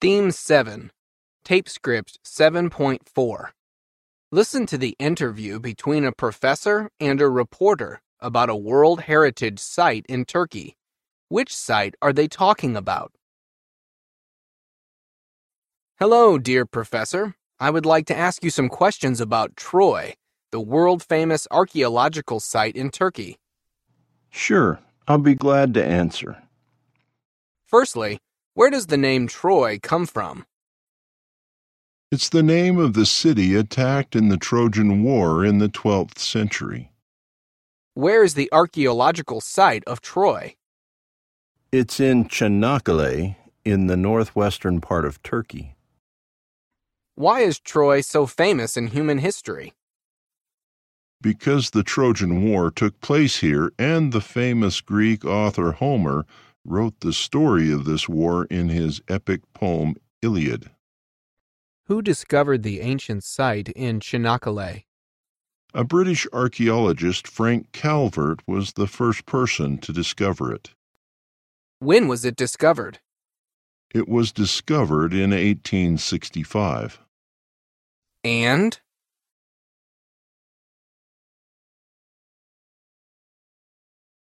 Theme 7, Tape Script 7.4. Listen to the interview between a professor and a reporter about a World Heritage Site in Turkey. Which site are they talking about? Hello, dear professor. I would like to ask you some questions about Troy, the world famous archaeological site in Turkey. Sure, I'll be glad to answer. Firstly, where does the name Troy come from? It's the name of the city attacked in the Trojan War in the 12th century. Where is the archaeological site of Troy? It's in Çanakkale, in the northwestern part of Turkey. Why is Troy so famous in human history? Because the Trojan War took place here and the famous Greek author Homer wrote the story of this war in his epic poem Iliad. Who discovered the ancient site in Çanakkale? A British archaeologist, Frank Calvert, was the first person to discover it. When was it discovered? It was discovered in 1865. And?